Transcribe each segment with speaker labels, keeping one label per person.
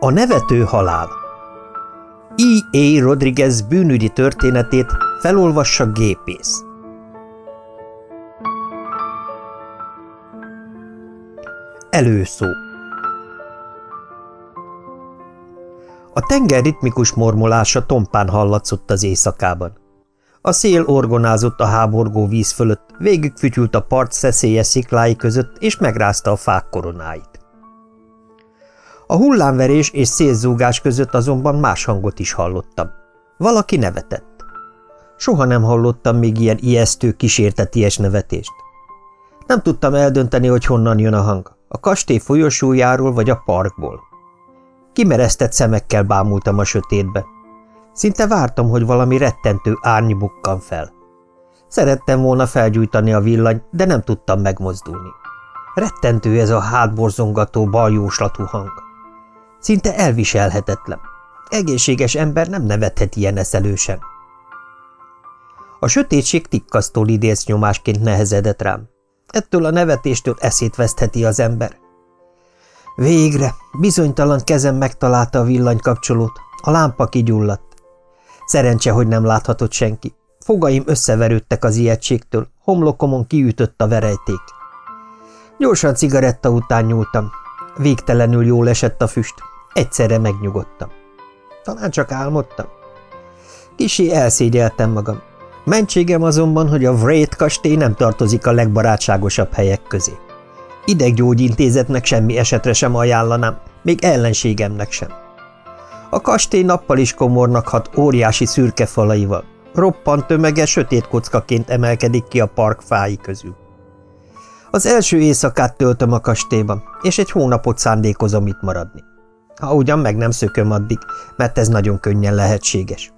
Speaker 1: A nevető halál E. A. Rodriguez bűnügyi történetét felolvassa gépész. Előszó A tenger ritmikus mormolása tompán hallatszott az éjszakában. A szél orgonázott a háborgó víz fölött, végigfütyült a part szeszélyes sziklái között, és megrázta a fák koronáit. A hullámverés és szélzúgás között azonban más hangot is hallottam. Valaki nevetett. Soha nem hallottam még ilyen ijesztő, kísérteties nevetést. Nem tudtam eldönteni, hogy honnan jön a hang, a kastély folyosójáról vagy a parkból. Kimeresztett szemekkel bámultam a sötétbe. Szinte vártam, hogy valami rettentő árny bukkan fel. Szerettem volna felgyújtani a villany, de nem tudtam megmozdulni. Rettentő ez a hátborzongató baljóslatú hang. Szinte elviselhetetlen. Egészséges ember nem nevethet ilyen eszelősen. A sötétség tikkasztó lidérc nyomásként nehezedett rám. Ettől a nevetéstől eszét vesztheti az ember. Végre, bizonytalan kezem megtalálta a villanykapcsolót, a lámpa kigyulladt. Szerencse, hogy nem láthatott senki. Fogaim összeverődtek az ijegységtől, homlokomon kiütött a verejték. Gyorsan cigaretta után nyúltam. Végtelenül jól esett a füst. Egyszerre megnyugodtam. Talán csak álmodtam. Kisi elszégyeltem magam. Mentségem azonban, hogy a Wraith kastély nem tartozik a legbarátságosabb helyek közé. Ideggyógyintézetnek semmi esetre sem ajánlanám, még ellenségemnek sem. A kastély nappal is komornak hat óriási szürke falaival. Roppant tömege sötét kockaként emelkedik ki a park fái közül. Az első éjszakát töltöm a kastélyban, és egy hónapot szándékozom itt maradni. Ha ugyan meg nem szököm addig, mert ez nagyon könnyen lehetséges.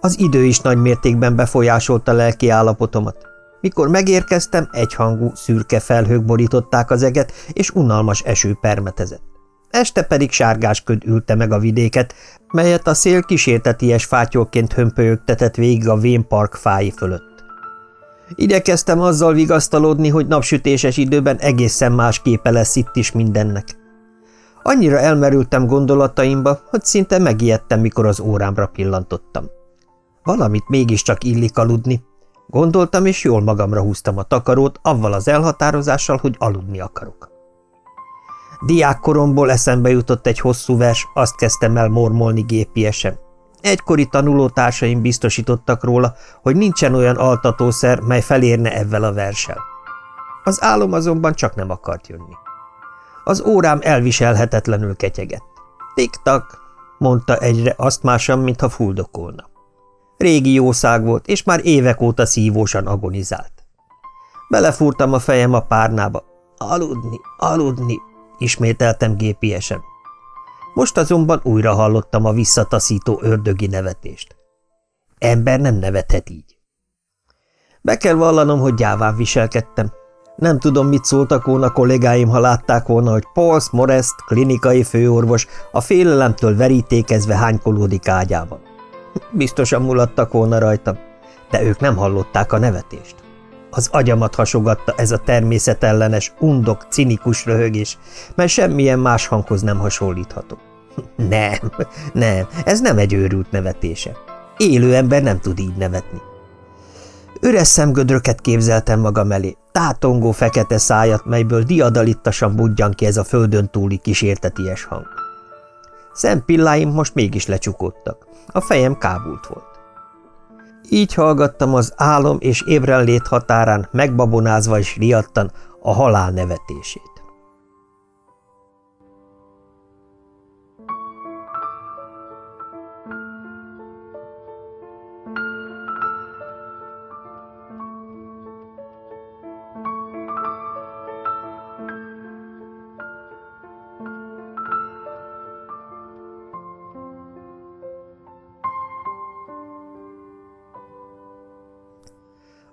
Speaker 1: Az idő is nagy mértékben befolyásolta lelki állapotomat. Mikor megérkeztem, egyhangú, szürke felhők borították az eget, és unalmas eső permetezett. Este pedig sárgás köd ülte meg a vidéket, melyet a szél kísérteties fátyolként hömpölyögtetett végig a Vén Park fái fölött. Igyekeztem azzal vigasztalódni, hogy napsütéses időben egészen más képe lesz itt is mindennek. Annyira elmerültem gondolataimba, hogy szinte megijedtem, mikor az órámra pillantottam. Valamit mégiscsak illik aludni. Gondoltam, és jól magamra húztam a takarót, avval az elhatározással, hogy aludni akarok. Diákkoromból eszembe jutott egy hosszú vers, azt kezdtem el mormolni gépiesen. Egykori tanulótársaim biztosítottak róla, hogy nincsen olyan altatószer, mely felérne ezzel a versel. Az álom azonban csak nem akart jönni. Az órám elviselhetetlenül ketyegett. Tik-tak, mondta egyre azt másan, mintha fuldokolna. Régi jószág volt, és már évek óta szívósan agonizált. Belefúrtam a fejem a párnába. Aludni, aludni, ismételtem gépiesen. Most azonban újra hallottam a visszataszító ördögi nevetést. Ember nem nevethet így. Be kell vallanom, hogy gyáván viselkedtem, nem tudom, mit szóltak volna kollégáim, ha látták volna, hogy Paul Morest, klinikai főorvos, a félelemtől verítékezve hánykolódik ágyában. Biztosan mulattak volna rajtam, de ők nem hallották a nevetést. Az agyamat hasogatta ez a természetellenes, undok, cinikus röhögés, mert semmilyen más hanghoz nem hasonlítható. Nem, nem, ez nem egy őrült nevetése. Élő ember nem tud így nevetni. Üres szemgödröket képzeltem magam elé, tátongó fekete szájat, melyből diadalittasan budjan ki ez a földön túli kísérteties hang. Szempilláim most mégis lecsukódtak, a fejem kábult volt. Így hallgattam az álom és ébrenlét határán megbabonázva és riadtan a halál nevetését.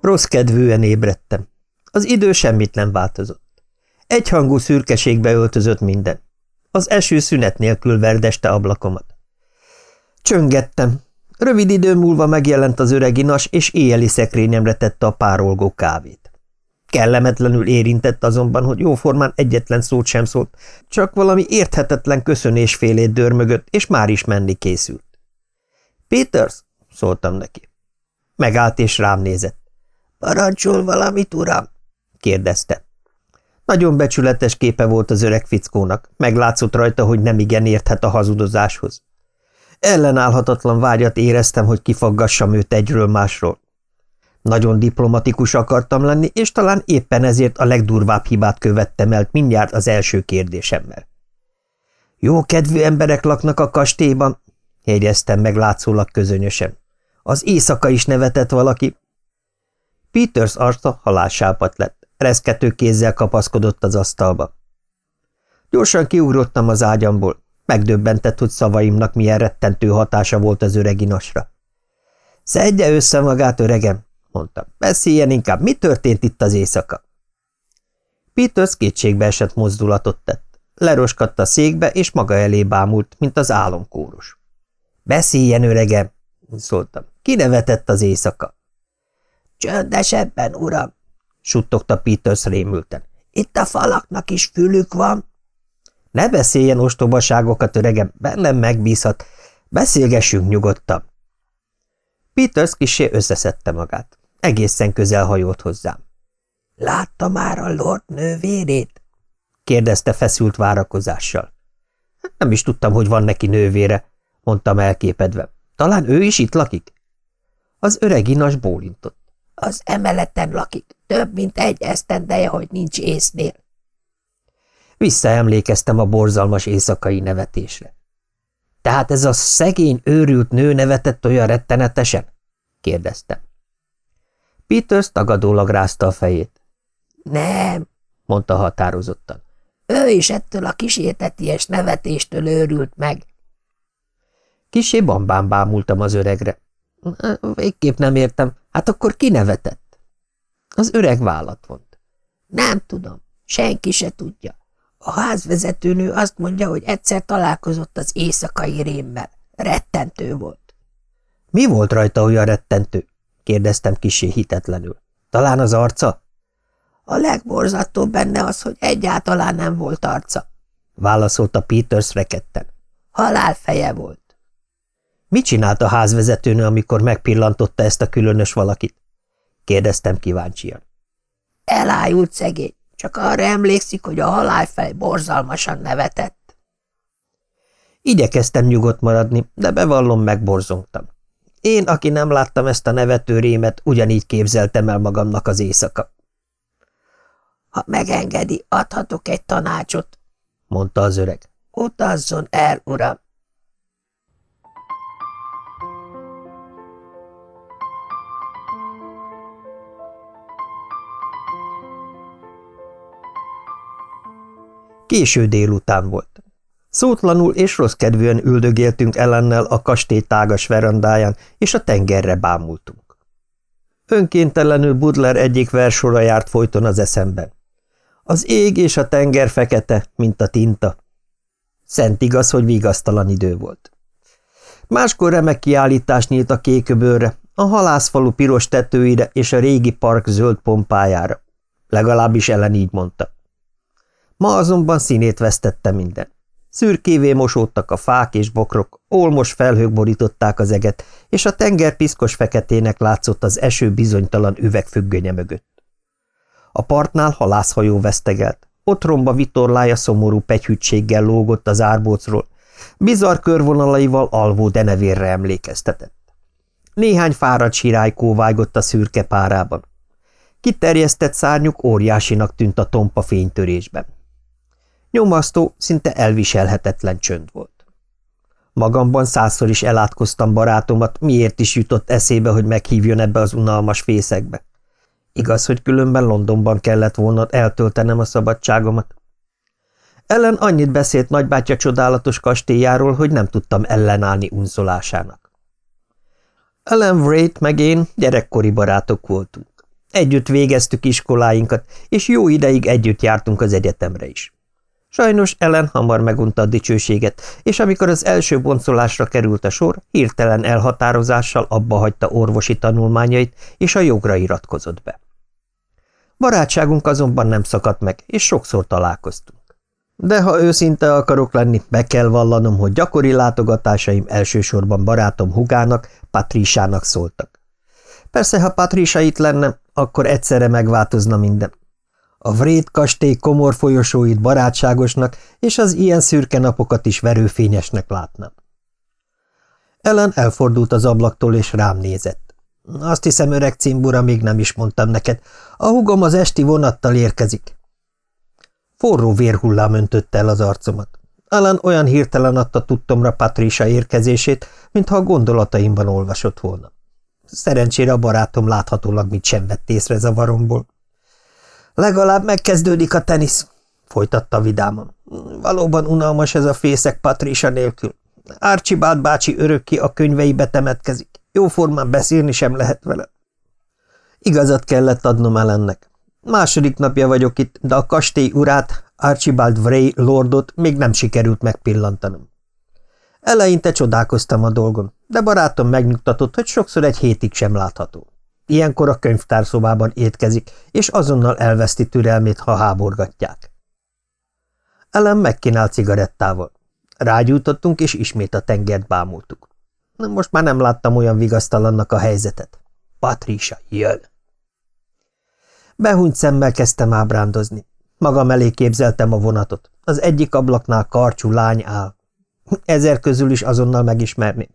Speaker 1: Rossz kedvűen ébredtem. Az idő semmit nem változott. Egyhangú szürkeségbe öltözött minden. Az eső szünet nélkül verdeste ablakomat. Csöngettem. Rövid idő múlva megjelent az öreg inas, és éjjeli szekrényemre tette a párolgó kávét. Kellemetlenül érintett azonban, hogy jóformán egyetlen szót sem szólt, csak valami érthetetlen köszönésfélét dörmögött, és már is menni készült. – Peters! – szóltam neki. Megállt és rám nézett. – Parancsol valamit, uram? – kérdezte. Nagyon becsületes képe volt az öreg fickónak, meglátszott rajta, hogy nem igen érthet a hazudozáshoz. Ellenállhatatlan vágyat éreztem, hogy kifaggassam őt egyről másról. Nagyon diplomatikus akartam lenni, és talán éppen ezért a legdurvább hibát követtem el mindjárt az első kérdésemmel. Jó kedvű emberek laknak a kastélyban, jegyeztem meg látszólag közönösen. Az éjszaka is nevetett valaki. Peters arca halálsápat lett, reszkető kézzel kapaszkodott az asztalba. Gyorsan kiugrottam az ágyamból, megdöbbentett, hogy szavaimnak milyen rettentő hatása volt az öreginasra. Szedje össze magát, öregem, mondtam. Beszéljen inkább, mi történt itt az éjszaka? Peters kétségbe esett mozdulatot tett. Leroskadt a székbe, és maga elé bámult, mint az álomkórus. Beszéljen, öregem, szóltam. Kinevetett az éjszaka. Csöndesebben, uram, suttogta Peters rémülten. Itt a falaknak is fülük van. Ne beszéljen ostobaságokat, öregem, bennem megbízhat. Beszélgessünk nyugodtan. Peters kisé összeszedte magát. Egészen közel hajolt hozzám. – Látta már a lord nővérét? – kérdezte feszült várakozással. – Nem is tudtam, hogy van neki nővére – mondtam elképedve. – Talán ő is itt lakik? Az öreg inas bólintott. – Az emeleten lakik. Több, mint egy esztendeje, hogy nincs észnél. Visszaemlékeztem a borzalmas éjszakai nevetésre. – Tehát ez a szegény, őrült nő nevetett olyan rettenetesen? – kérdeztem. Peters tagadólag rázta a fejét. Nem, mondta határozottan. Ő is ettől a kísérteties nevetéstől őrült meg. Kisé bambán bámultam az öregre. Végképp nem értem. Hát akkor ki nevetett? Az öreg vállat vont. Nem tudom. Senki se tudja. A házvezetőnő azt mondja, hogy egyszer találkozott az éjszakai rémmel. Rettentő volt. Mi volt rajta olyan rettentő? kérdeztem kisé hitetlenül. Talán az arca? A legborzattóbb benne az, hogy egyáltalán nem volt arca, válaszolta Peters reketten. Halálfeje volt. Mit csinált a házvezetőnő, amikor megpillantotta ezt a különös valakit? kérdeztem kíváncsian. Elájult szegény, csak arra emlékszik, hogy a halálfej borzalmasan nevetett. Igyekeztem nyugodt maradni, de bevallom, megborzongtam. Én, aki nem láttam ezt a nevető rémet, ugyanígy képzeltem el magamnak az éjszaka. Ha megengedi, adhatok egy tanácsot, mondta az öreg. Utazzon el, uram. Késő délután volt. Szótlanul és rossz kedvűen üldögéltünk ellennel a kastély tágas verandáján, és a tengerre bámultunk. Önkéntelenül Budler egyik versora járt folyton az eszemben. Az ég és a tenger fekete, mint a tinta. Szent igaz, hogy vigasztalan idő volt. Máskor remek kiállítás nyílt a kéköbőrre, a halászfalu piros tetőire és a régi park zöld pompájára. Legalábbis ellen így mondta. Ma azonban színét vesztette minden. Szürkévé mosódtak a fák és bokrok, olmos felhők borították az eget, és a tenger piszkos feketének látszott az eső bizonytalan üvegfüggönye mögött. A partnál halászhajó vesztegelt, otromba vitorlája szomorú pegyhűtséggel lógott az árbócról, bizarr körvonalaival alvó denevérre emlékeztetett. Néhány fáradt sirály kóvágott a szürke párában. Kiterjesztett szárnyuk óriásinak tűnt a tompa fénytörésben. Nyomasztó, szinte elviselhetetlen csönd volt. Magamban százszor is elátkoztam barátomat, miért is jutott eszébe, hogy meghívjon ebbe az unalmas fészekbe. Igaz, hogy különben Londonban kellett volna eltöltenem a szabadságomat. Ellen annyit beszélt nagybátyja csodálatos kastélyáról, hogy nem tudtam ellenállni unzolásának. Ellen Wright meg én gyerekkori barátok voltunk. Együtt végeztük iskoláinkat, és jó ideig együtt jártunk az egyetemre is. Sajnos Ellen hamar megunta a dicsőséget, és amikor az első boncolásra került a sor, hirtelen elhatározással abba hagyta orvosi tanulmányait, és a jogra iratkozott be. Barátságunk azonban nem szakadt meg, és sokszor találkoztunk. De ha őszinte akarok lenni, be kell vallanom, hogy gyakori látogatásaim elsősorban barátom hugának, Patrísának szóltak. Persze, ha Patrísa itt lenne, akkor egyszerre megváltozna minden. A Vrét kastély komor folyosóit barátságosnak, és az ilyen szürke napokat is verőfényesnek látnám. Ellen elfordult az ablaktól, és rám nézett. Azt hiszem, öreg cimbura, még nem is mondtam neked. A hugom az esti vonattal érkezik. Forró vérhullám öntötte el az arcomat. Ellen olyan hirtelen adta tudtomra Patricia érkezését, mintha a gondolataimban olvasott volna. Szerencsére a barátom láthatólag mit sem vett észre zavaromból. Legalább megkezdődik a tenisz, folytatta vidáman. Valóban unalmas ez a fészek Patricia nélkül. Archibald bácsi örökké a könyveibe temetkezik. Jóformán beszélni sem lehet vele. Igazat kellett adnom Ellennek. Második napja vagyok itt, de a kastély urát, Archibald Vray lordot még nem sikerült megpillantanom. Eleinte csodálkoztam a dolgon, de barátom megnyugtatott, hogy sokszor egy hétig sem látható. Ilyenkor a könyvtárszobában étkezik, és azonnal elveszti türelmét, ha háborgatják. Ellen megkínált cigarettával. Rágyújtottunk, és ismét a tengert bámultuk. Most már nem láttam olyan vigasztalannak a helyzetet. Patricia, jön! Behúnyt szemmel kezdtem ábrándozni. Magam elé képzeltem a vonatot. Az egyik ablaknál karcsú lány áll. Ezer közül is azonnal megismerném.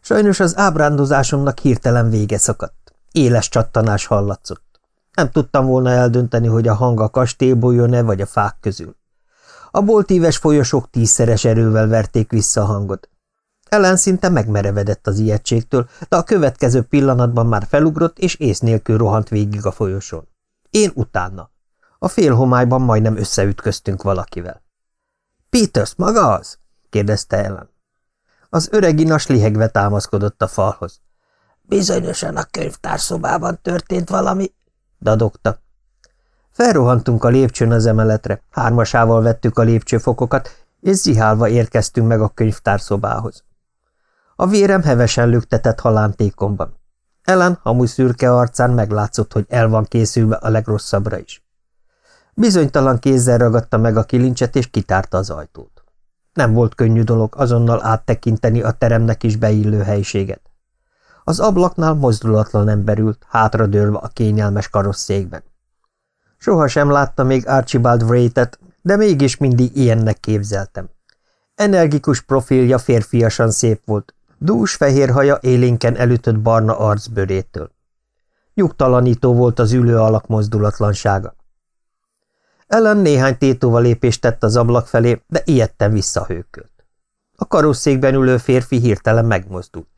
Speaker 1: Sajnos az ábrándozásomnak hirtelen vége szakadt. Éles csattanás hallatszott. Nem tudtam volna eldönteni, hogy a hang a kastélyból jön-e, vagy a fák közül. A boltíves folyosók tízszeres erővel verték vissza a hangot. Ellen szinte megmerevedett az ijegységtől, de a következő pillanatban már felugrott, és ész nélkül rohant végig a folyosón. Én utána. A félhomályban majdnem összeütköztünk valakivel. – Peters, maga az? – kérdezte Ellen. Az öreg inas lihegve támaszkodott a falhoz. – Bizonyosan a könyvtárszobában történt valami – dadogta. Felrohantunk a lépcsőn az emeletre, hármasával vettük a lépcsőfokokat, és zihálva érkeztünk meg a könyvtárszobához. A vérem hevesen lüktetett halántékomban. Ellen hamu szürke arcán meglátszott, hogy el van készülve a legrosszabbra is. Bizonytalan kézzel ragadta meg a kilincset, és kitárta az ajtót. Nem volt könnyű dolog azonnal áttekinteni a teremnek is beillő helyiséget. Az ablaknál mozdulatlan ember ült, hátradőlve a kényelmes karosszékben. Soha sem látta még Archibald Wright-et, de mégis mindig ilyennek képzeltem. Energikus profilja férfiasan szép volt, dús fehér haja élénken elütött barna arcbőrétől. Nyugtalanító volt az ülő alak mozdulatlansága. Ellen néhány tétóva lépést tett az ablak felé, de ilyetten visszahőkölt. A karosszékben ülő férfi hirtelen megmozdult.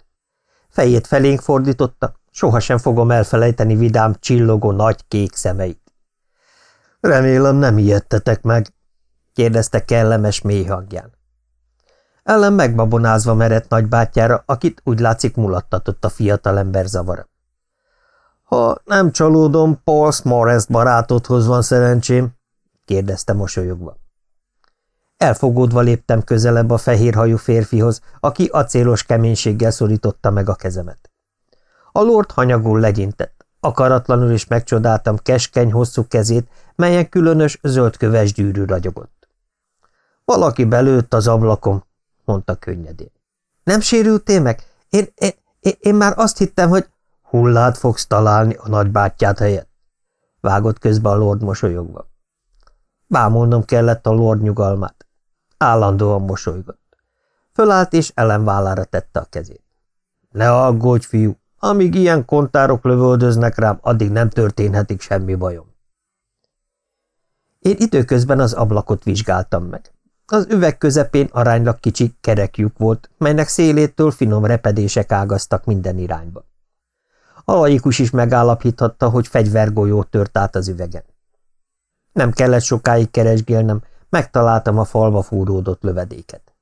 Speaker 1: Fejét felénk fordította, sohasem fogom elfelejteni vidám, csillogó nagy kék szemeit. Remélem nem ijedtetek meg, kérdezte kellemes mély hangján. Ellen megbabonázva merett nagybátyjára, akit úgy látszik mulattatott a fiatalember zavara. Ha nem csalódom, Paul Smorest barátodhoz van szerencsém, kérdezte mosolyogva. Elfogódva léptem közelebb a fehérhajú férfihoz, aki acélos keménységgel szorította meg a kezemet. A lord hanyagul legyintett. Akaratlanul is megcsodáltam keskeny, hosszú kezét, melyen különös zöldköves gyűrű ragyogott. Valaki belőtt az ablakom, mondta könnyedén. Nem sérültél meg? Én, én, én, már azt hittem, hogy hullát fogsz találni a nagybátyját helyett. Vágott közbe a lord mosolyogva. Bámolnom kellett a lord nyugalmát. Állandóan mosolygott. Fölállt és ellenvállára tette a kezét. Ne aggódj, fiú, amíg ilyen kontárok lövöldöznek rám, addig nem történhetik semmi bajom. Én időközben az ablakot vizsgáltam meg. Az üveg közepén aránylag kicsi kerekjük volt, melynek szélétől finom repedések ágaztak minden irányba. A laikus is megállapíthatta, hogy fegyvergolyó tört át az üvegen. Nem kellett sokáig keresgélnem, megtaláltam a falva fúródott lövedéket.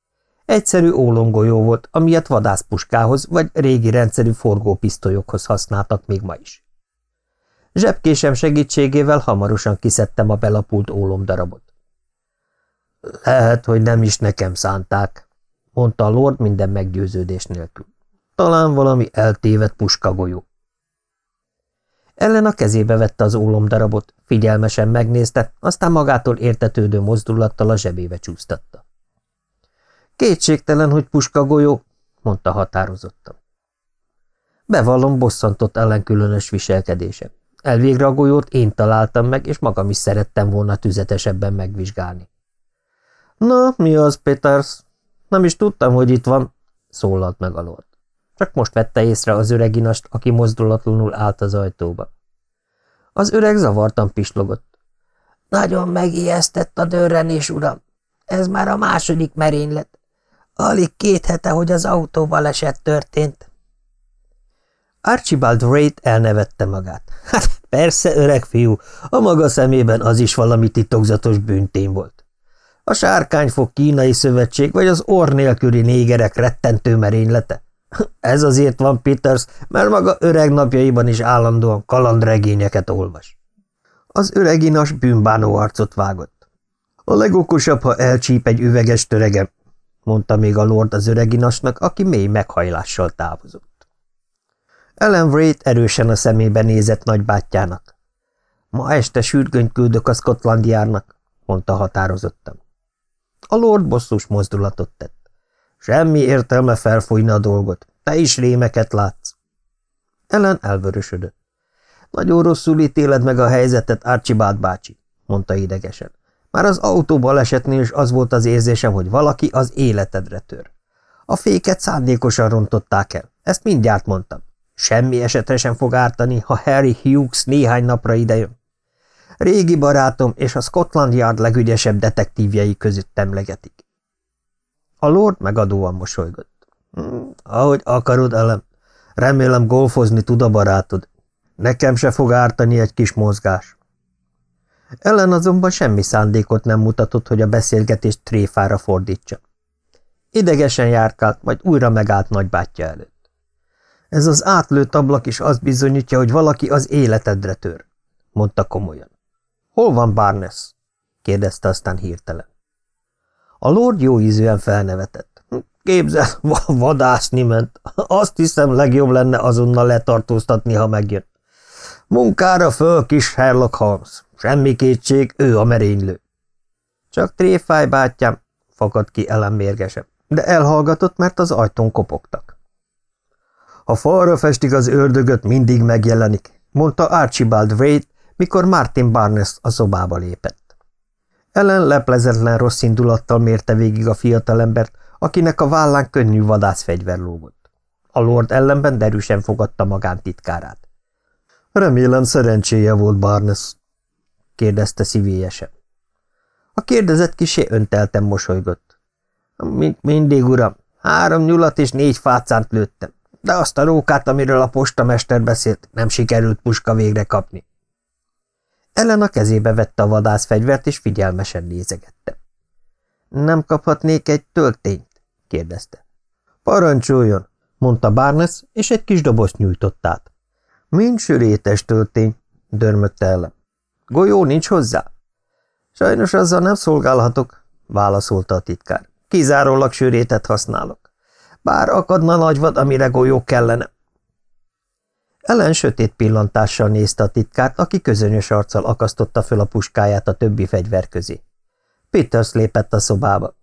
Speaker 1: Egyszerű ólomgolyó volt, amilyet vadászpuskához vagy régi rendszerű forgópisztolyokhoz használtak még ma is. Zsebkésem segítségével hamarosan kiszedtem a belapult ólomdarabot. Lehet, hogy nem is nekem szánták, mondta a lord minden meggyőződés nélkül. Talán valami eltévedt puskagolyó. Ellen a kezébe vette az ólomdarabot, figyelmesen megnézte, aztán magától értetődő mozdulattal a zsebébe csúsztatta. Kétségtelen, hogy puska golyó, mondta határozottan. Bevallom bosszantott ellen különös viselkedése. Elvégre a golyót én találtam meg, és magam is szerettem volna tüzetesebben megvizsgálni. Na, mi az, Peters? Nem is tudtam, hogy itt van, szólalt meg a lord. Csak most vette észre az öreginast, aki mozdulatlanul állt az ajtóba. Az öreg zavartan pislogott. Nagyon megijesztett a dörrenés, uram. Ez már a második merénylet. Alig két hete, hogy az autóval esett történt. Archibald Wright elnevette magát. Hát persze, öreg fiú, a maga szemében az is valami titokzatos bűntén volt. A sárkányfog kínai szövetség vagy az orr nélküli négerek rettentő merénylete? Ez azért van, Peters, mert maga öreg napjaiban is állandóan kalandregényeket olvas. Az öreginas bűnbánó arcot vágott. A legokosabb, ha elcsíp egy üveges töregem, mondta még a lord az öreginasnak, aki mély meghajlással távozott. Ellen Wright erősen a szemébe nézett nagybátyjának. Ma este sürgönyt küldök a Scotland mondta határozottan. A lord bosszus mozdulatot tett. Semmi értelme felfújni a dolgot. Te is rémeket látsz. Ellen elvörösödött. Nagyon rosszul ítéled meg a helyzetet, Archibald bácsi, mondta idegesen. Már az autó balesetnél is az volt az érzésem, hogy valaki az életedre tör. A féket szándékosan rontották el. Ezt mindjárt mondtam. Semmi esetre sem fog ártani, ha Harry Hughes néhány napra idejön. Régi barátom és a Scotland Yard legügyesebb detektívjei között emlegetik. A lord megadóan mosolygott. Hm, ahogy akarod, elem. Remélem golfozni tud a barátod. Nekem se fog ártani egy kis mozgás. Ellen azonban semmi szándékot nem mutatott, hogy a beszélgetést tréfára fordítsa. Idegesen járkált, majd újra megállt nagybátyja előtt. Ez az átlőtt ablak is azt bizonyítja, hogy valaki az életedre tör, mondta komolyan. Hol van Barnes? kérdezte aztán hirtelen. A lord jóízűen felnevetett. Képzel, vadászni ment. Azt hiszem, legjobb lenne azonnal letartóztatni, ha megjön. Munkára föl, kis Sherlock Holmes. Semmi kétség, ő a merénylő. Csak tréfáj, bátyám, fakadt ki Ellen mérgesen, de elhallgatott, mert az ajtón kopogtak. Ha falra festik az ördögöt, mindig megjelenik, mondta Archibald Wade, mikor Martin Barnes a szobába lépett. Ellen leplezetlen rossz indulattal mérte végig a fiatalembert, akinek a vállán könnyű vadászfegyver lógott. A lord ellenben derűsen fogadta magántitkárát. Remélem szerencséje volt Barnes, kérdezte szívélyesen. A kérdezett kisé öntelten mosolygott. Mint mindig, uram, három nyulat és négy fácánt lőttem, de azt a rókát, amiről a postamester beszélt, nem sikerült puska végre kapni. Ellen a kezébe vette a vadászfegyvert, és figyelmesen nézegette. Nem kaphatnék egy töltényt? Kérdezte. Parancsoljon, mondta Barnes, és egy kis dobozt nyújtott át. Mind sörétes töltény, dörmögte ellen. Golyó nincs hozzá? Sajnos azzal nem szolgálhatok, válaszolta a titkár. Kizárólag sörétet használok. Bár akadna nagy vad, amire golyó kellene. Ellen sötét pillantással nézte a titkárt, aki közönyös arccal akasztotta föl a puskáját a többi fegyver közé. Peters lépett a szobába. –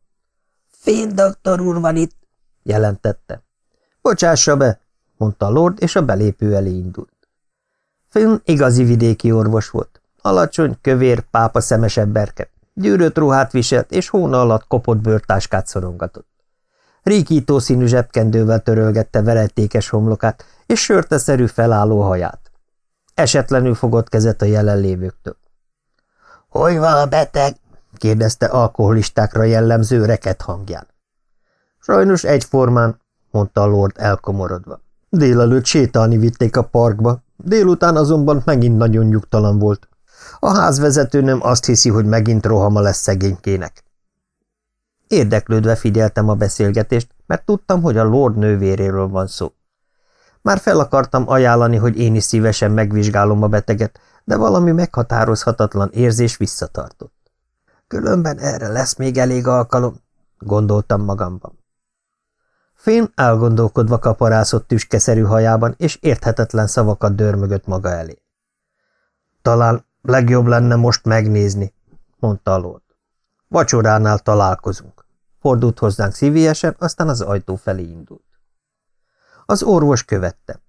Speaker 1: Finn doktor úr van itt! – jelentette. – Bocsássa be! – mondta a lord, és a belépő elé indult. Finn igazi vidéki orvos volt. Alacsony, kövér, pápa szemes emberke. Gyűrött ruhát viselt, és hóna alatt kopott bőrtáskát szorongatott. Ríkító színű zsebkendővel törölgette veretékes homlokát, és sörteszerű felálló haját. Esetlenül fogott kezet a jelenlévőktől. – Hogy van a beteg? – kérdezte alkoholistákra jellemző reket hangján. – Sajnos egyformán – mondta a lord elkomorodva. Délelőtt sétálni vitték a parkba, délután azonban megint nagyon nyugtalan volt. A házvezető nem azt hiszi, hogy megint rohama lesz szegénykének. Érdeklődve figyeltem a beszélgetést, mert tudtam, hogy a lord nővéréről van szó. Már fel akartam ajánlani, hogy én is szívesen megvizsgálom a beteget, de valami meghatározhatatlan érzés visszatartott. Különben erre lesz még elég alkalom, gondoltam magamban. Fén elgondolkodva kaparászott tüskeszerű hajában, és érthetetlen szavakat dörmögött maga elé. Talán legjobb lenne most megnézni, mondta a lord. Vacsoránál találkozunk. Fordult hozzánk szívélyesen, aztán az ajtó felé indult. Az orvos követte.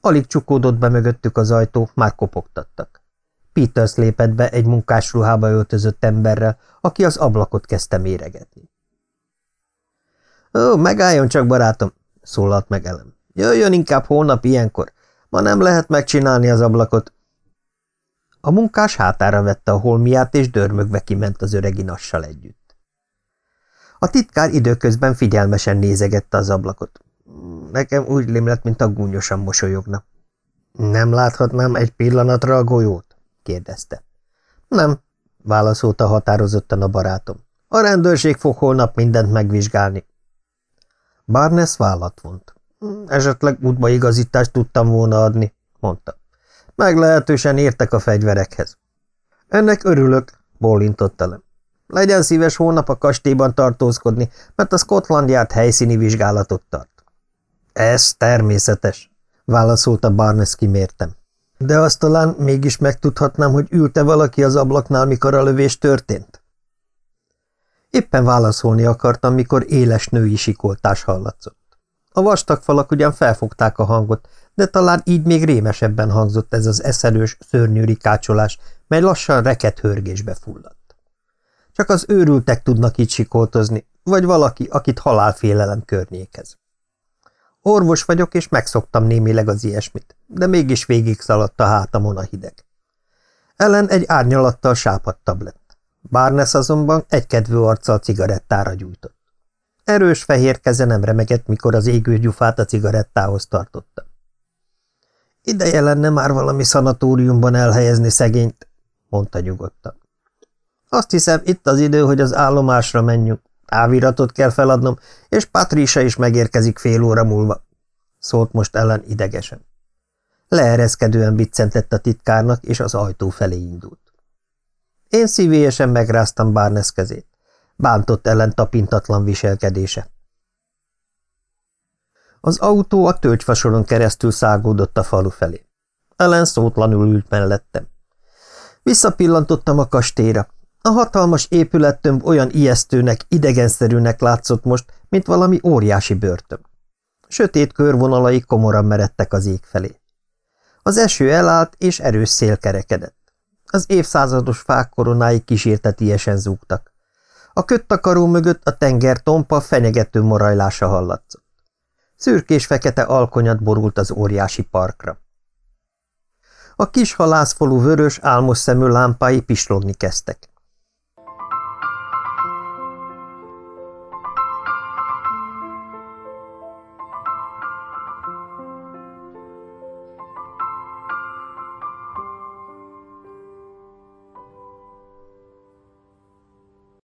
Speaker 1: Alig csukódott be mögöttük az ajtó, már kopogtattak. Peters lépett be egy munkásruhába öltözött emberrel, aki az ablakot kezdte méregetni. – Ó, megálljon csak, barátom! – szólalt meg elem. – Jöjjön inkább holnap ilyenkor. Ma nem lehet megcsinálni az ablakot. A munkás hátára vette a holmiát, és dörmögve kiment az öregi nassal együtt. A titkár időközben figyelmesen nézegette az ablakot. Nekem úgy limlett, mint a gúnyosan mosolyogna. Nem láthatnám egy pillanatra a golyót? Kérdezte. Nem, válaszolta határozottan a barátom. A rendőrség fog holnap mindent megvizsgálni. Barnes vállat vont. Esetleg útbaigazítást tudtam volna adni, mondta. Meglehetősen értek a fegyverekhez. Ennek örülök, bólintott elem. Legyen szíves hónap a kastélyban tartózkodni, mert a Scotland Yard helyszíni vizsgálatot tart. Ez természetes, válaszolta Barnes kimértem. De azt talán mégis megtudhatnám, hogy ült-e valaki az ablaknál, mikor a lövés történt? Éppen válaszolni akartam, mikor éles női sikoltás hallatszott. A vastag falak ugyan felfogták a hangot, de talán így még rémesebben hangzott ez az eszelős, szörnyű rikácsolás, mely lassan reket hörgésbe fulladt. Csak az őrültek tudnak így sikoltozni, vagy valaki, akit halálfélelem környékez. Orvos vagyok, és megszoktam némileg az ilyesmit, de mégis végig szaladt a hátamon a hideg. Ellen egy árnyalattal sápadtabb lett. Barnes azonban egy kedvű arccal cigarettára gyújtott. Erős fehér keze nem remegett, mikor az égő gyufát a cigarettához tartotta. Ideje lenne már valami szanatóriumban elhelyezni szegényt, mondta nyugodtan. Azt hiszem, itt az idő, hogy az állomásra menjünk. Táviratot kell feladnom, és Patricia is megérkezik fél óra múlva, szólt most ellen idegesen. Leereszkedően biccentett a titkárnak, és az ajtó felé indult. Én szívélyesen megráztam Barnes kezét. Bántott ellen tapintatlan viselkedése. Az autó a tölgyfasoron keresztül szágódott a falu felé. Ellen szótlanul ült mellettem. Visszapillantottam a kastélyra. A hatalmas épülettömb olyan ijesztőnek, idegenszerűnek látszott most, mint valami óriási börtön. Sötét körvonalai komoran meredtek az ég felé. Az eső elállt, és erős szél kerekedett. Az évszázados fák koronái kísértetiesen zúgtak. A köttakaró mögött a tenger tompa fenyegető morajlása hallatszott. Szürkés-fekete alkonyat borult az óriási parkra. A kis halászfolú vörös, álmos szemű lámpái pislogni kezdtek.